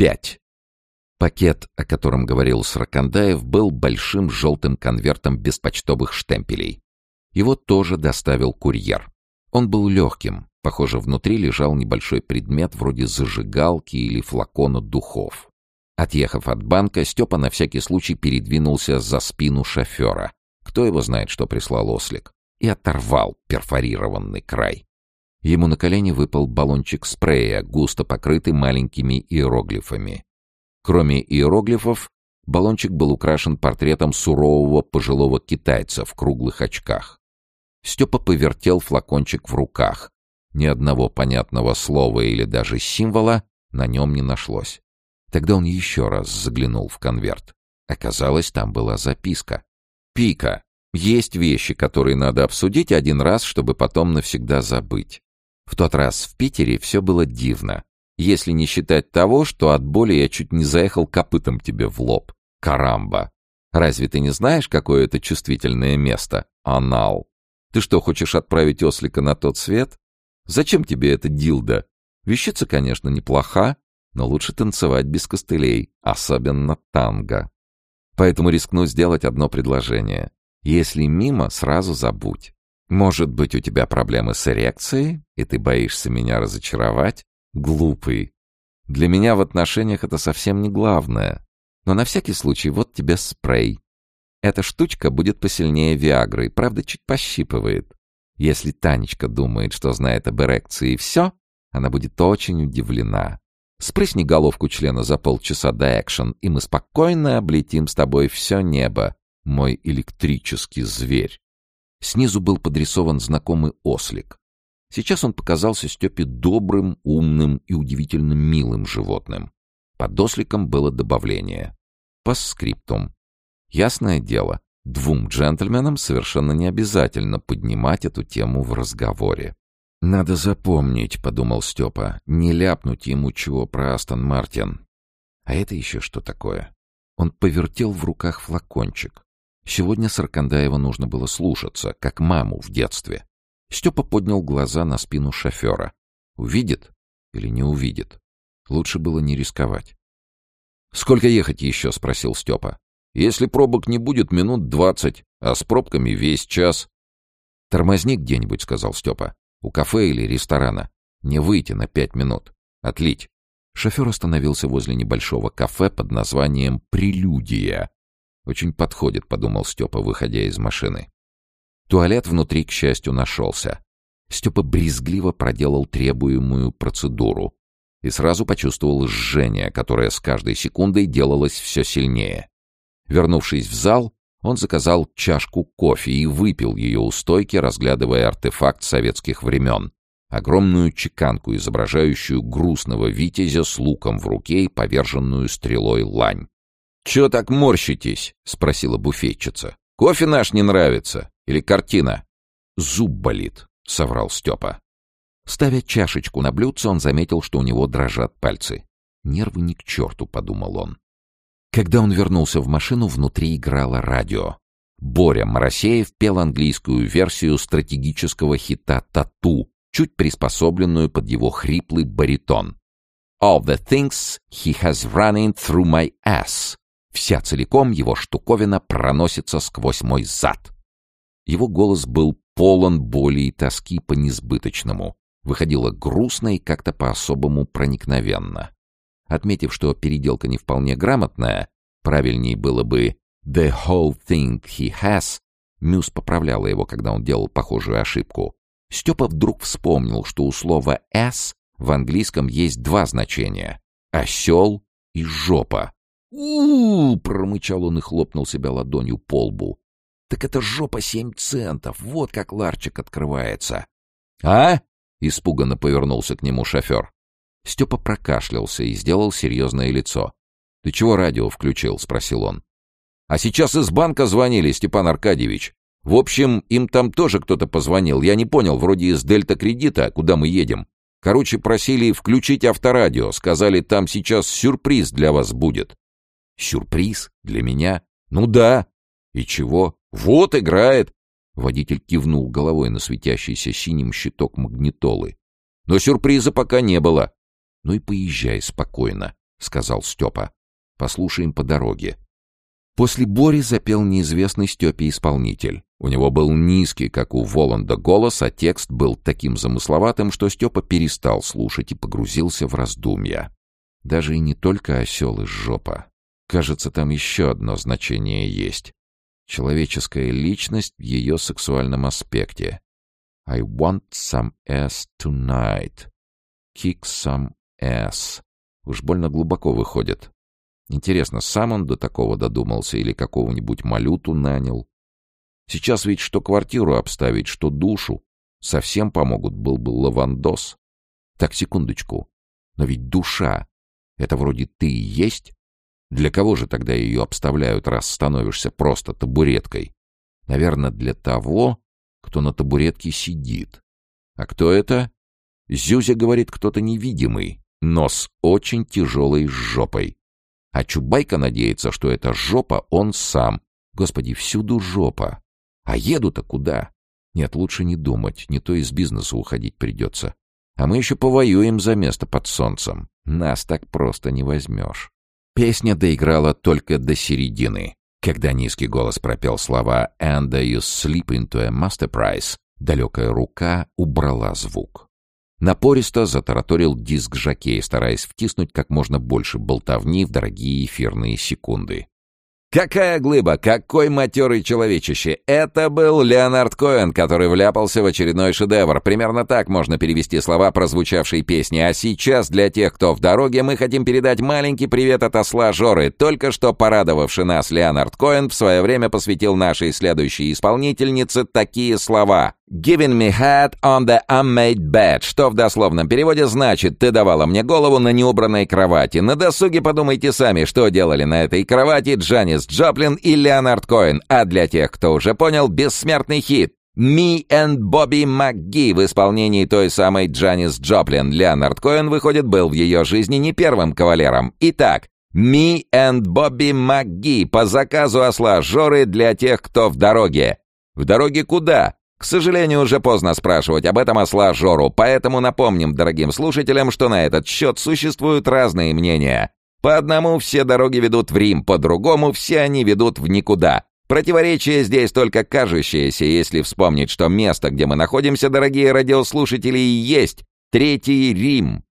Пять. Пакет, о котором говорил Сракандаев, был большим желтым конвертом без почтовых штемпелей. Его тоже доставил курьер. Он был легким. Похоже, внутри лежал небольшой предмет вроде зажигалки или флакона духов. Отъехав от банка, Степа на всякий случай передвинулся за спину шофера. Кто его знает, что прислал ослик. И оторвал перфорированный край. Ему на колени выпал баллончик спрея, густо покрытый маленькими иероглифами. Кроме иероглифов, баллончик был украшен портретом сурового пожилого китайца в круглых очках. Степа повертел флакончик в руках. Ни одного понятного слова или даже символа на нем не нашлось. Тогда он еще раз заглянул в конверт. Оказалось, там была записка. «Пика. Есть вещи, которые надо обсудить один раз, чтобы потом навсегда забыть. В тот раз в Питере все было дивно. Если не считать того, что от боли я чуть не заехал копытом тебе в лоб. Карамба! Разве ты не знаешь, какое это чувствительное место? Анал. Ты что, хочешь отправить ослика на тот свет? Зачем тебе эта дилда? Вещица, конечно, неплоха, но лучше танцевать без костылей, особенно танго. Поэтому рискну сделать одно предложение. Если мимо, сразу забудь. Может быть, у тебя проблемы с эрекцией, и ты боишься меня разочаровать? Глупый. Для меня в отношениях это совсем не главное. Но на всякий случай вот тебе спрей. Эта штучка будет посильнее Виагры, правда, чуть пощипывает. Если Танечка думает, что знает об эрекции и все, она будет очень удивлена. Спрысни головку члена за полчаса до экшен, и мы спокойно облетим с тобой все небо, мой электрический зверь. Снизу был подрисован знакомый ослик. Сейчас он показался Степе добрым, умным и удивительно милым животным. Под осликом было добавление. Постскриптум. Ясное дело, двум джентльменам совершенно не обязательно поднимать эту тему в разговоре. «Надо запомнить», — подумал Степа, — «не ляпнуть ему чего про Астон Мартин». А это еще что такое? Он повертел в руках флакончик. Сегодня Саркандаева нужно было слушаться, как маму в детстве. Степа поднял глаза на спину шофера. Увидит или не увидит? Лучше было не рисковать. «Сколько ехать еще?» — спросил Степа. «Если пробок не будет, минут двадцать, а с пробками весь час». «Тормозни где-нибудь», — сказал Степа. «У кафе или ресторана. Не выйти на пять минут. Отлить». Шофер остановился возле небольшого кафе под названием «Прелюдия», очень подходит, подумал Степа, выходя из машины. Туалет внутри, к счастью, нашелся. Степа брезгливо проделал требуемую процедуру и сразу почувствовал жжение, которое с каждой секундой делалось все сильнее. Вернувшись в зал, он заказал чашку кофе и выпил ее у стойки, разглядывая артефакт советских времен. Огромную чеканку, изображающую грустного витязя с луком в руке и поверженную стрелой лань. «Чего так морщитесь?» — спросила буфетчица. «Кофе наш не нравится? Или картина?» «Зуб болит», — соврал Степа. Ставя чашечку на блюдце, он заметил, что у него дрожат пальцы. «Нервы ни к черту», — подумал он. Когда он вернулся в машину, внутри играло радио. Боря Моросеев пел английскую версию стратегического хита «Тату», чуть приспособленную под его хриплый баритон. «All the things he has running through my ass», Вся целиком его штуковина проносится сквозь мой зад. Его голос был полон боли и тоски по несбыточному. Выходило грустно и как-то по-особому проникновенно. Отметив, что переделка не вполне грамотная, правильнее было бы «the whole thing he has», Мюс поправляла его, когда он делал похожую ошибку. Степа вдруг вспомнил, что у слова «s» в английском есть два значения — «осел» и «жопа» у, промычал он и хлопнул себя ладонью по лбу. «Так это жопа семь центов! Вот как ларчик открывается!» «А?» — испуганно повернулся к нему шофер. Степа прокашлялся и сделал серьезное лицо. «Ты чего радио включил?» — спросил он. «А сейчас из банка звонили, Степан Аркадьевич. В общем, им там тоже кто-то позвонил. Я не понял, вроде из Дельта Кредита, куда мы едем. Короче, просили включить авторадио. Сказали, там сейчас сюрприз для вас будет. Сюрприз? Для меня? Ну да. И чего? Вот играет. Водитель кивнул головой на светящийся синим щиток магнитолы. Но сюрприза пока не было. Ну и поезжай спокойно. сказал Степа. «Послушаем по дороге». После Бори запел неизвестный Степе исполнитель. У него был низкий, как у Воланда, голос, а текст был таким замысловатым, что Степа перестал слушать и погрузился в раздумья. Даже и не только осел из жопа. Кажется, там еще одно значение есть. Человеческая личность в ее сексуальном аспекте. I want some ass tonight. Kick some ass. Уж больно глубоко выходит. Интересно, сам он до такого додумался или какого-нибудь малюту нанял? Сейчас ведь что квартиру обставить, что душу. Совсем помогут был бы лавандос. Так, секундочку. Но ведь душа — это вроде ты и есть? Для кого же тогда ее обставляют, раз становишься просто табуреткой? Наверное, для того, кто на табуретке сидит. А кто это? Зюзя говорит, кто-то невидимый, но с очень тяжелой жопой. А Чубайка надеется, что это жопа он сам. Господи, всюду жопа. А еду-то куда? Нет, лучше не думать, не то из бизнеса уходить придется. А мы еще повоюем за место под солнцем. Нас так просто не возьмешь. Песня доиграла только до середины. Когда низкий голос пропел слова «And you sleep into a master price», далекая рука убрала звук. Напористо затараторил диск Жакей, стараясь втиснуть как можно больше болтовни в дорогие эфирные секунды. Какая глыба, какой матерый человечище! Это был Леонард Коэн, который вляпался в очередной шедевр. Примерно так можно перевести слова прозвучавшей песни. А сейчас для тех, кто в дороге, мы хотим передать маленький привет от осла Жоры. Только что порадовавший нас Леонард Коэн в свое время посвятил нашей следующей исполнительнице такие слова. «Giving me head on the unmade bed», что в дословном переводе значит «ты давала мне голову на неубранной кровати». На досуге подумайте сами, что делали на этой кровати Джанис Джоплин и Леонард Коэн, а для тех, кто уже понял, бессмертный хит «Me and Bobby McGee» в исполнении той самой Джанис Джоплин. Леонард Коэн, выходит, был в ее жизни не первым кавалером. Итак, «Me and Bobby McGee» по заказу осла Жоры для тех, кто в дороге. В дороге куда? К сожалению, уже поздно спрашивать об этом осла Жору, поэтому напомним дорогим слушателям, что на этот счет существуют разные мнения. По одному все дороги ведут в Рим, по другому все они ведут в никуда. Противоречие здесь только кажущееся, если вспомнить, что место, где мы находимся, дорогие радиослушатели, и есть Третий Рим.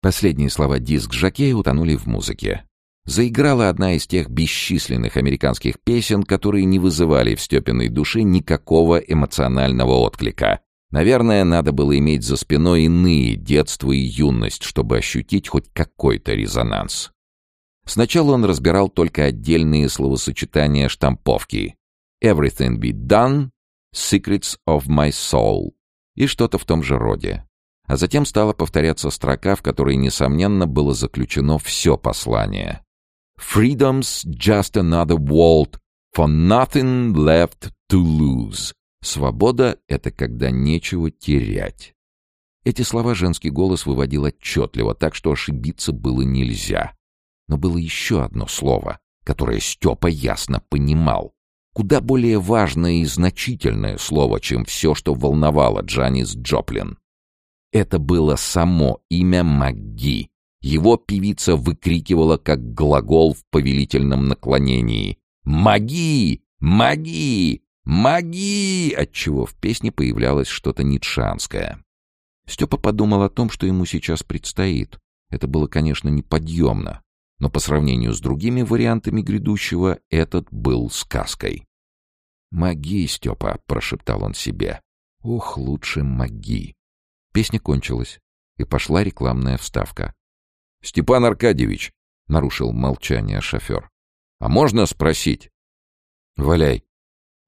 Последние слова диск Жакея утонули в музыке. Заиграла одна из тех бесчисленных американских песен, которые не вызывали в Степиной душе никакого эмоционального отклика. Наверное, надо было иметь за спиной иные детство и юность, чтобы ощутить хоть какой-то резонанс. Сначала он разбирал только отдельные словосочетания штамповки. «Everything be done», «Secrets of my soul» и что-то в том же роде. А затем стала повторяться строка, в которой, несомненно, было заключено все послание. Freedom's just another world for nothing left to lose. Свобода — это когда нечего терять. Эти слова женский голос выводил отчетливо, так что ошибиться было нельзя. Но было еще одно слово, которое Степа ясно понимал. Куда более важное и значительное слово, чем все, что волновало Джанис Джоплин. Это было само имя МакГи, его певица выкрикивала как глагол в повелительном наклонении. «Маги! Маги! Маги!» Отчего в песне появлялось что-то ницшанское. Степа подумал о том, что ему сейчас предстоит. Это было, конечно, неподъемно, но по сравнению с другими вариантами грядущего этот был сказкой. «Маги, Степа!» — прошептал он себе. «Ох, лучше маги!» Песня кончилась, и пошла рекламная вставка. «Степан Аркадьевич», — нарушил молчание шофер, — «а можно спросить?» «Валяй.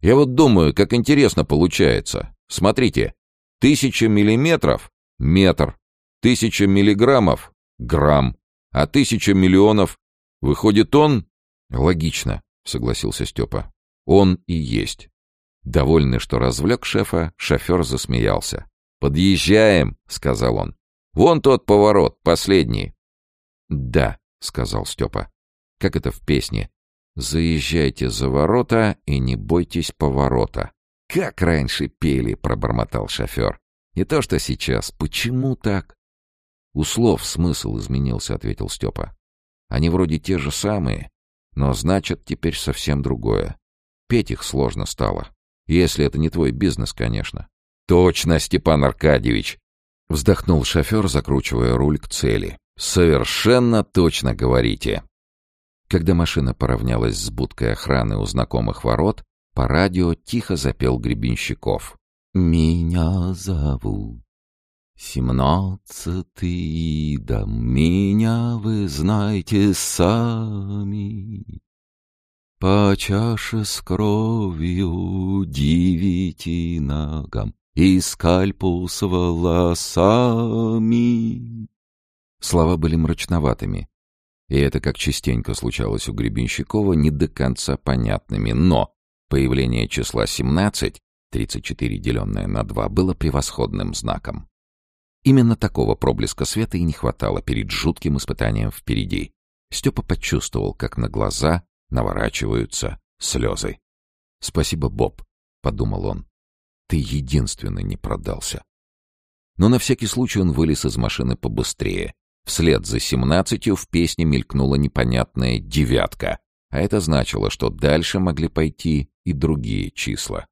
Я вот думаю, как интересно получается. Смотрите, тысяча миллиметров — метр, тысяча миллиграммов — грамм, а тысяча миллионов — выходит он?» «Логично», — согласился Степа. «Он и есть». Довольный, что развлек шефа, шофер засмеялся. «Подъезжаем», — сказал он. «Вон тот поворот, последний. «Да», — сказал Степа. «Как это в песне? Заезжайте за ворота и не бойтесь поворота». «Как раньше пели», — пробормотал шофер. «Не то, что сейчас. Почему так?» «У слов смысл изменился», — ответил Степа. Они вроде те же самые, но значат теперь совсем другое. Петь их сложно стало. Если это не твой бизнес, конечно. Точно, Степан Аркадьевич! Вздохнул шофер, закручивая руль к цели. Совершенно точно говорите. Когда машина поравнялась с будкой охраны у знакомых ворот, по радио тихо запел Гребенщиков. «Меня зовут Семнадцатый дом, меня вы знаете сами. По чаше с кровью девяти ногам и скальпу с волосами. Слова были мрачноватыми, и это, как частенько случалось у Гребенщикова, не до конца понятными, но появление числа 17, 34 деленное на 2, было превосходным знаком. Именно такого проблеска света и не хватало перед жутким испытанием впереди. Степа почувствовал, как на глаза наворачиваются слезы. «Спасибо, Боб», — подумал он. «Ты единственный не продался». Но на всякий случай он вылез из машины побыстрее. Вслед за семнадцатью в песне мелькнула непонятная «девятка», а это значило, что дальше могли пойти и другие числа.